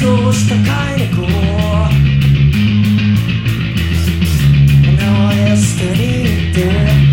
どうした名前捨てに行って。